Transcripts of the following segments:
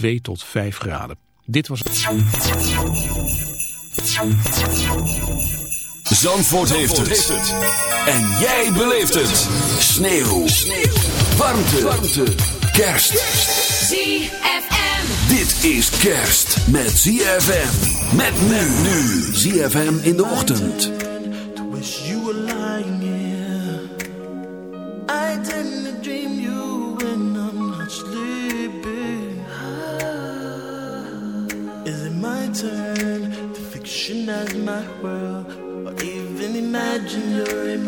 2 tot 5 graden. Dit was het. Zandvoort, heeft, het. En jij beleeft het. Sneeuw. Warmte. Warmte. Kerst. ZFM. Dit is kerst met ZFM. Met nu. nu. ZFM in de ochtend.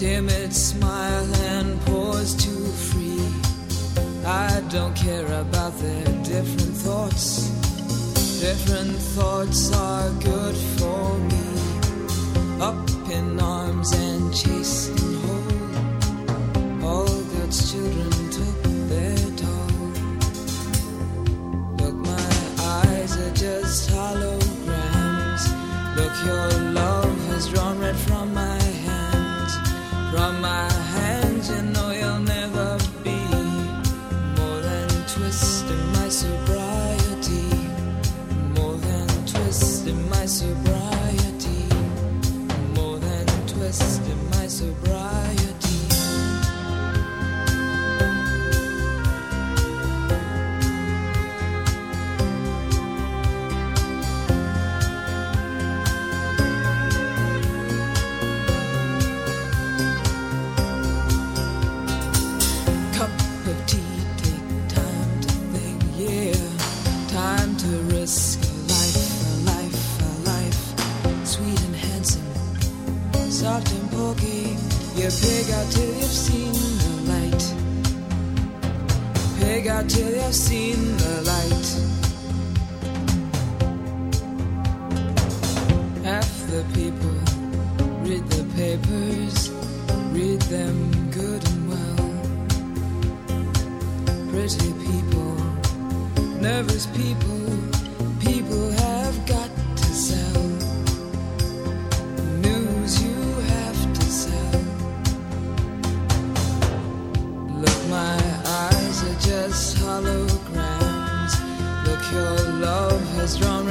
timid smile and pause to free. I don't care about their different thoughts. Different thoughts are good for me. Up in arms and chasing home. All God's children took their toll. Look, my eyes are just holograms. Look, your seen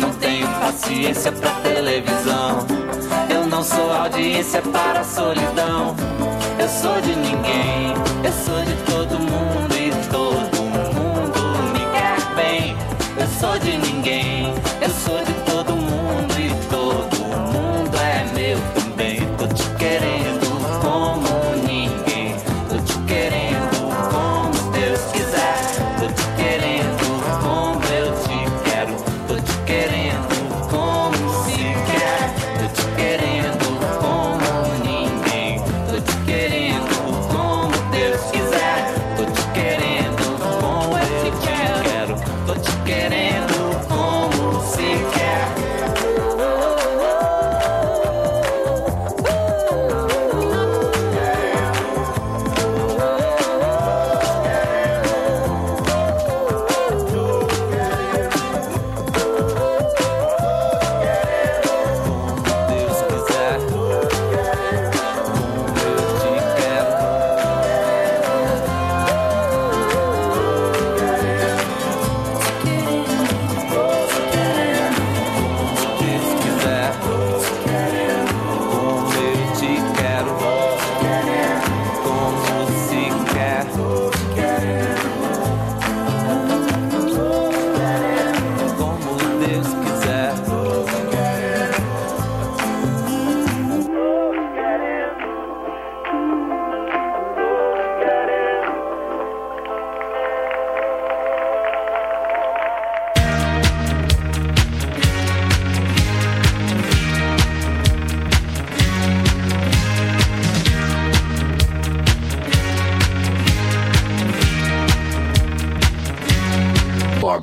Não tenho paciência pra televisão. Eu não sou audiência para a solidão. Eu sou de ninguém, eu sou de todo mundo.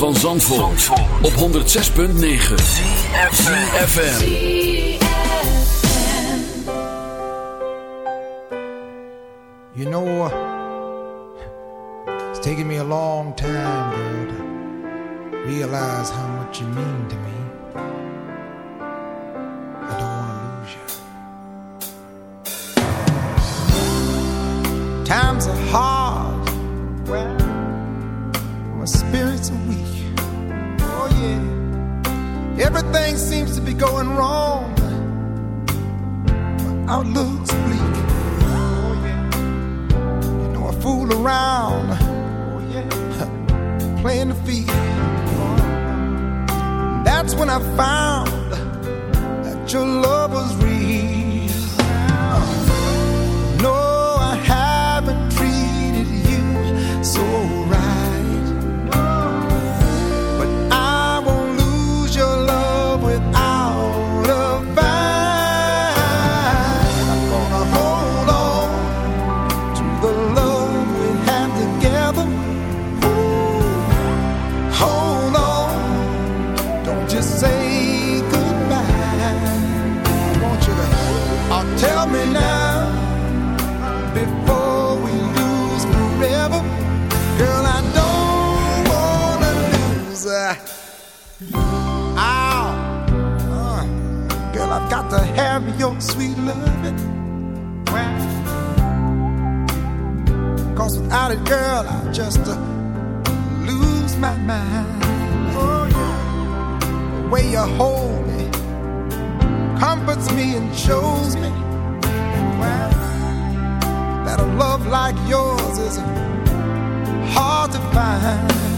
van Zandvoort, op 106.9 FM. You know It's taken me a long time girl, to realize how much you mean to me find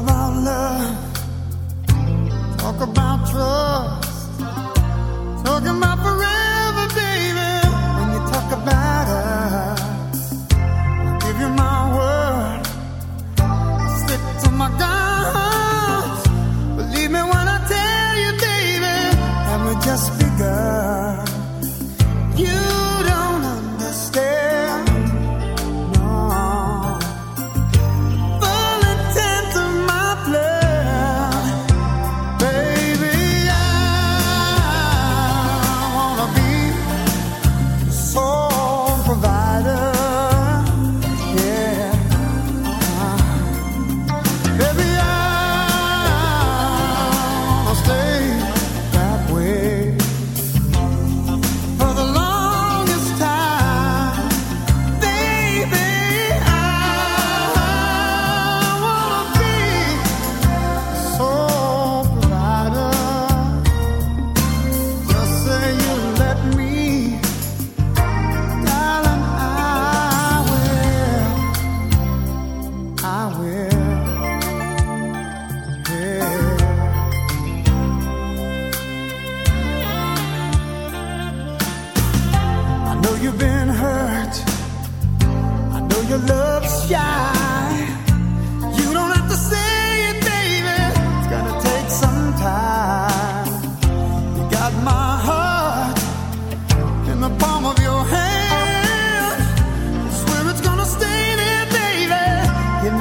about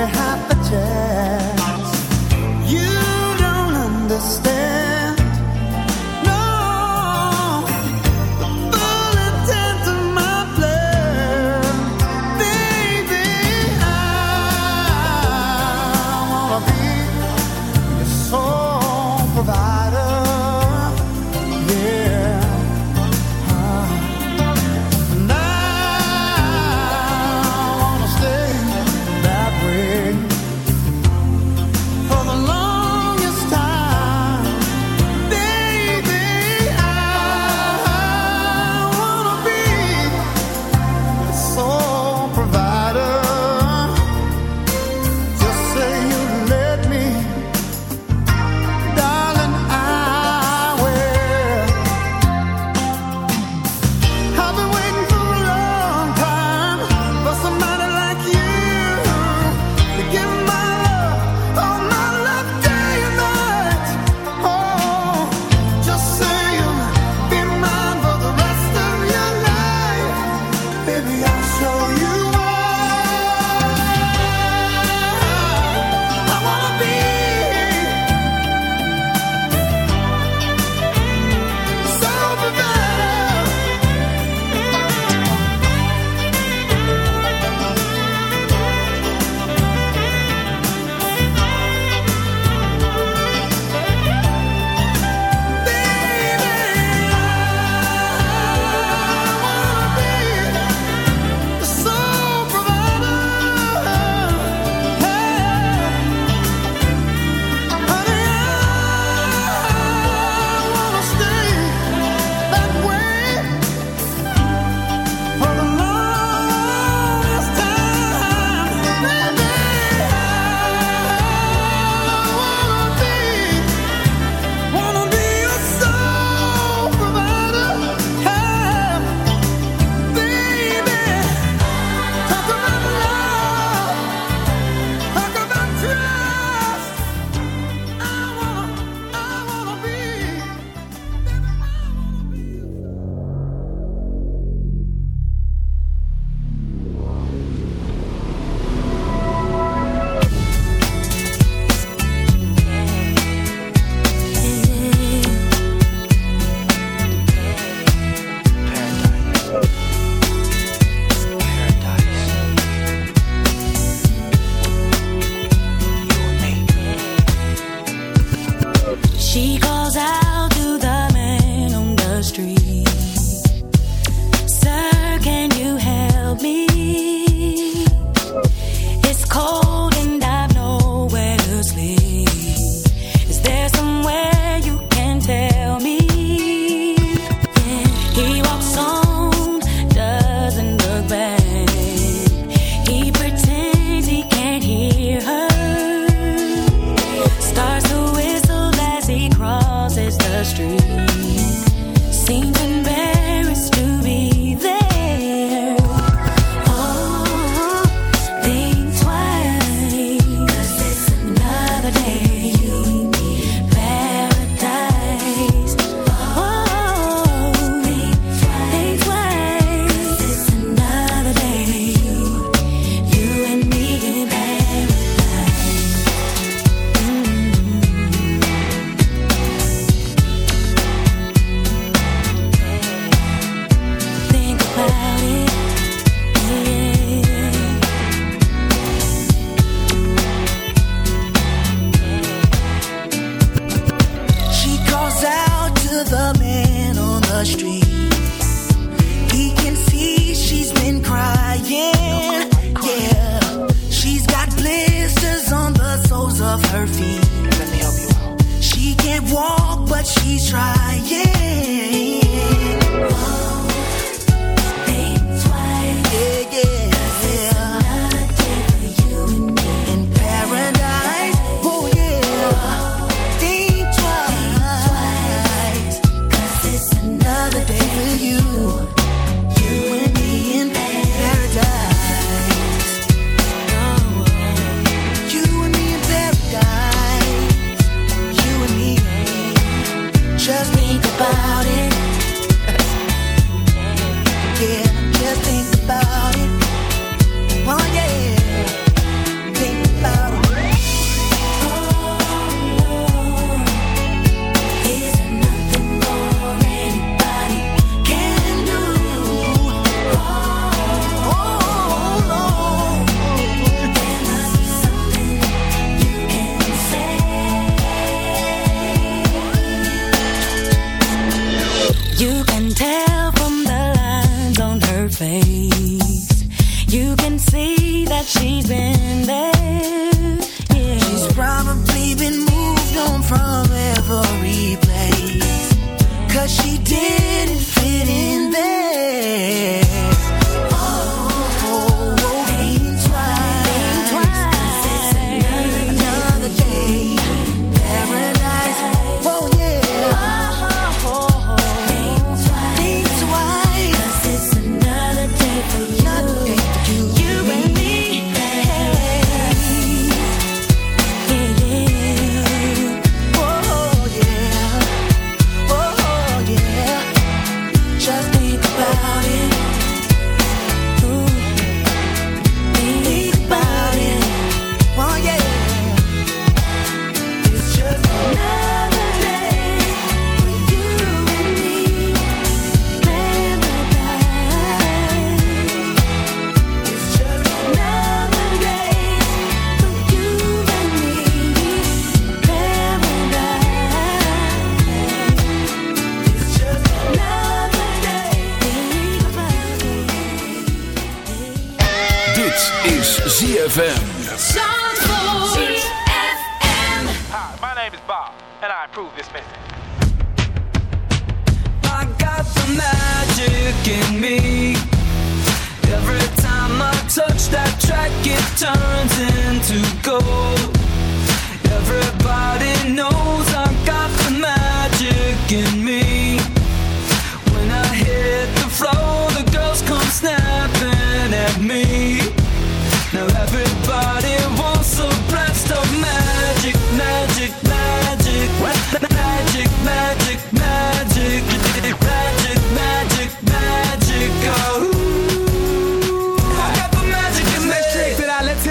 half a chance. You don't understand.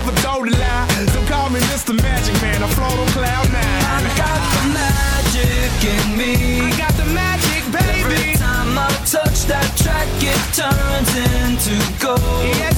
never told a lie. So call me Mr. Magic Man. I float on cloud nine. I got the magic in me. I got the magic, baby. Every time I touch that track, it turns into gold. Yes,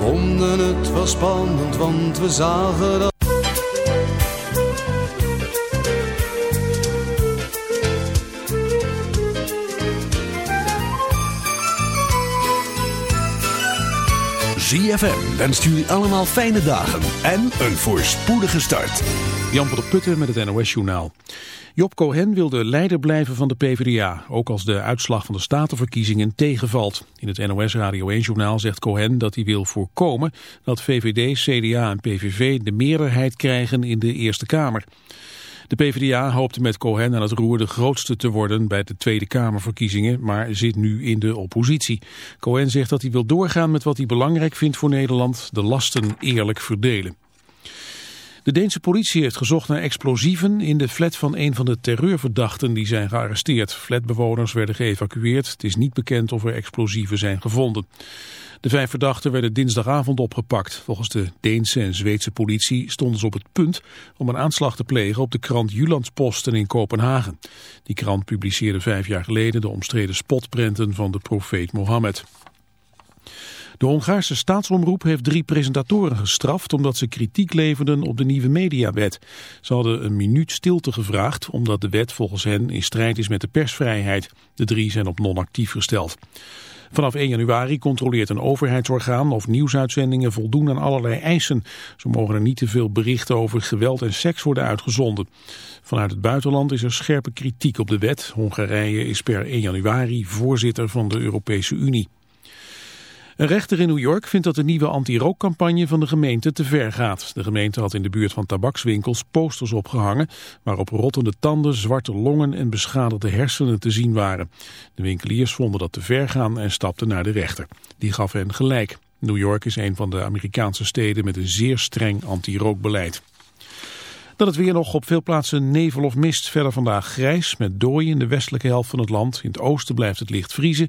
vonden het was spannend, want we zagen dat... ZFM wenst jullie allemaal fijne dagen en een voorspoedige start. Jan van der Putten met het NOS Journaal. Job Cohen wil de leider blijven van de PvdA, ook als de uitslag van de statenverkiezingen tegenvalt. In het NOS Radio 1 Journaal zegt Cohen dat hij wil voorkomen dat VVD, CDA en PVV de meerderheid krijgen in de Eerste Kamer. De PvdA hoopte met Cohen aan het roer de grootste te worden bij de Tweede Kamerverkiezingen, maar zit nu in de oppositie. Cohen zegt dat hij wil doorgaan met wat hij belangrijk vindt voor Nederland, de lasten eerlijk verdelen. De Deense politie heeft gezocht naar explosieven in de flat van een van de terreurverdachten die zijn gearresteerd. Flatbewoners werden geëvacueerd. Het is niet bekend of er explosieven zijn gevonden. De vijf verdachten werden dinsdagavond opgepakt. Volgens de Deense en Zweedse politie stonden ze op het punt om een aanslag te plegen op de krant Julandsposten in Kopenhagen. Die krant publiceerde vijf jaar geleden de omstreden spotprenten van de profeet Mohammed. De Hongaarse staatsomroep heeft drie presentatoren gestraft omdat ze kritiek leverden op de nieuwe mediawet. Ze hadden een minuut stilte gevraagd omdat de wet volgens hen in strijd is met de persvrijheid. De drie zijn op non-actief gesteld. Vanaf 1 januari controleert een overheidsorgaan of nieuwsuitzendingen voldoen aan allerlei eisen. Zo mogen er niet te veel berichten over geweld en seks worden uitgezonden. Vanuit het buitenland is er scherpe kritiek op de wet. Hongarije is per 1 januari voorzitter van de Europese Unie. Een rechter in New York vindt dat de nieuwe anti-rookcampagne van de gemeente te ver gaat. De gemeente had in de buurt van tabakswinkels posters opgehangen... waarop rottende tanden, zwarte longen en beschadigde hersenen te zien waren. De winkeliers vonden dat te ver gaan en stapten naar de rechter. Die gaf hen gelijk. New York is een van de Amerikaanse steden met een zeer streng anti-rookbeleid. Dat het weer nog op veel plaatsen nevel of mist. Verder vandaag grijs met dooi in de westelijke helft van het land. In het oosten blijft het licht vriezen.